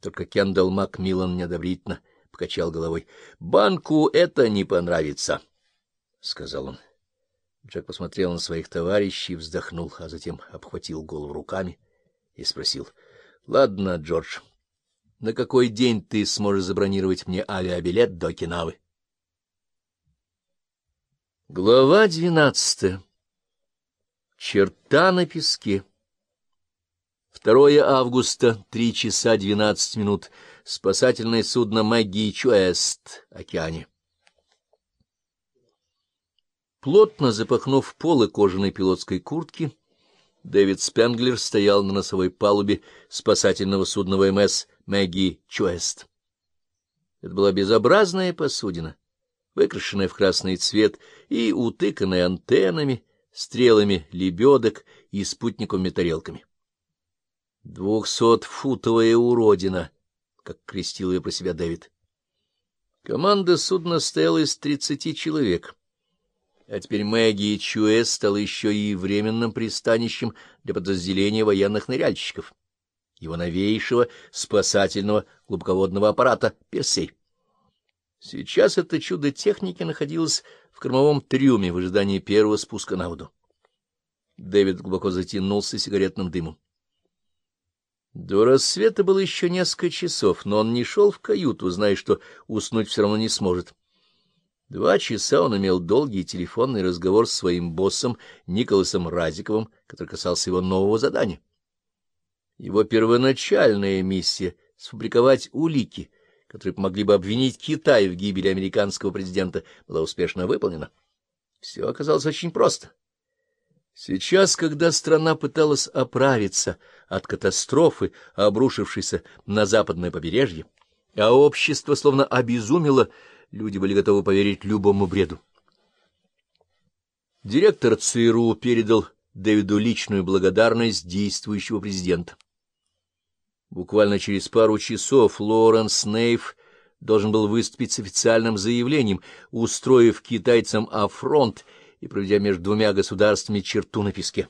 Только Кендалл Макмиллан неодобрительно покачал головой. — Банку это не понравится, — сказал он. Джек посмотрел на своих товарищей, вздохнул, а затем обхватил голову руками и спросил. — Ладно, Джордж, на какой день ты сможешь забронировать мне авиабилет до Окинавы? Глава двенадцатая. Черта на песке. 2 августа, 3 часа 12 минут. Спасательное судно Мэгги Чуэст, океане. Плотно запахнув полы кожаной пилотской куртки, Дэвид Спенглер стоял на носовой палубе спасательного судна ВМС Мэгги Чуэст. Это была безобразная посудина, выкрашенная в красный цвет и утыканная антеннами, стрелами лебедок и спутниковыми тарелками. «Двухсотфутовая уродина», как крестил ее про себя Дэвид. Команда судна стояла из тридцати человек. А теперь Мэгги и Чуэс стала еще и временным пристанищем для подразделения военных ныряльщиков, его новейшего спасательного глубоководного аппарата «Персей». Сейчас это чудо техники находилось в кормовом трюме в ожидании первого спуска на воду. Дэвид глубоко затянулся сигаретным дымом. До рассвета было еще несколько часов, но он не шел в каюту, зная, что уснуть все равно не сможет. Два часа он имел долгий телефонный разговор с своим боссом Николасом Разиковым, который касался его нового задания. Его первоначальная миссия — сфабриковать улики, которые помогли бы обвинить Китай в гибели американского президента, была успешно выполнена. Все оказалось очень просто. Сейчас, когда страна пыталась оправиться от катастрофы, обрушившейся на западное побережье, а общество словно обезумело, люди были готовы поверить любому бреду. Директор ЦРУ передал Дэвиду личную благодарность действующего президента. Буквально через пару часов Лоренс Нейв должен был выступить с официальным заявлением, устроив китайцам афронт и проведя между двумя государствами черту на песке.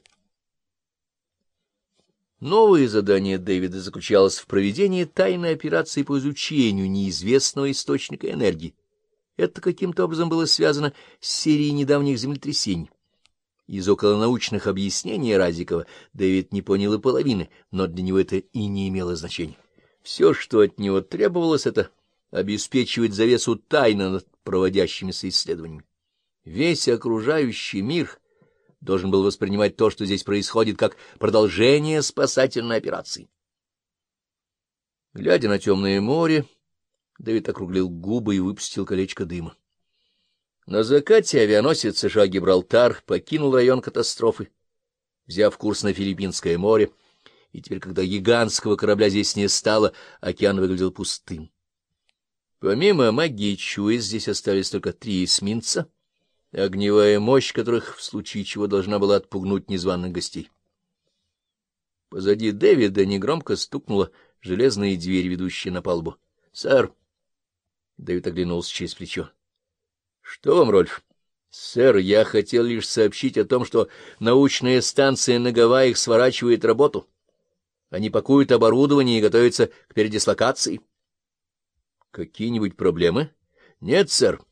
Новое задание Дэвида заключалось в проведении тайной операции по изучению неизвестного источника энергии. Это каким-то образом было связано с серией недавних землетрясений. Из околонаучных объяснений Разикова Дэвид не понял и половины, но для него это и не имело значения. Все, что от него требовалось, это обеспечивать завесу тайны над проводящимися исследованиями. Весь окружающий мир должен был воспринимать то, что здесь происходит, как продолжение спасательной операции. Глядя на темное море, Дэвид округлил губы и выпустил колечко дыма. На закате авианосец США Гибралтар покинул район катастрофы, взяв курс на Филиппинское море, и теперь, когда гигантского корабля здесь не стало, океан выглядел пустым. Помимо магии Чуи здесь остались только три эсминца, огневая мощь которых в случае чего должна была отпугнуть незваных гостей. Позади Дэвида негромко стукнула железная дверь, ведущая на палубу. — Сэр! Дэвид оглянулся через плечо. — Что вам, Рольф? — Сэр, я хотел лишь сообщить о том, что научная станция на Гавайях сворачивает работу. Они пакуют оборудование и готовятся к передислокации. — Какие-нибудь проблемы? — Нет, сэр.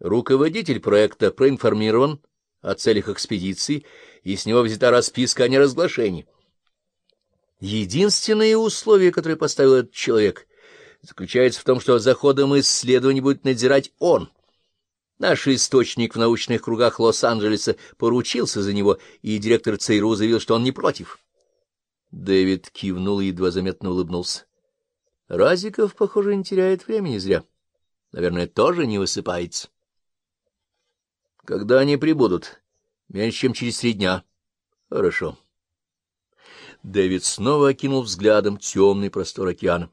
Руководитель проекта проинформирован о целях экспедиции, и с него взята расписка о неразглашении. Единственное условие, которое поставил этот человек, заключается в том, что за ходом исследований будет надзирать он. Наш источник в научных кругах Лос-Анджелеса поручился за него, и директор ЦРУ заявил, что он не против. Дэвид кивнул и едва заметно улыбнулся. Разиков, похоже, не теряет времени зря. Наверное, тоже не высыпается. Когда они прибудут? Меньше, чем через три дня. Хорошо. Дэвид снова окинул взглядом темный простор океана.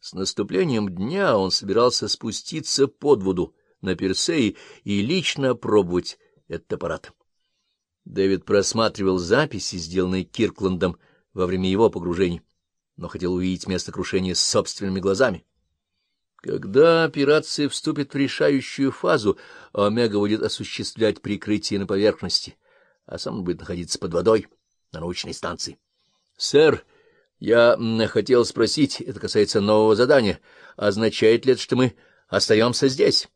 С наступлением дня он собирался спуститься под воду на Персеи и лично опробовать этот аппарат. Дэвид просматривал записи, сделанные Киркландом во время его погружений, но хотел увидеть место крушения собственными глазами. Когда операция вступит в решающую фазу, Омега будет осуществлять прикрытие на поверхности, а сам будет находиться под водой на научной станции. — Сэр, Я хотел спросить, это касается нового задания, означает ли это, что мы остаемся здесь?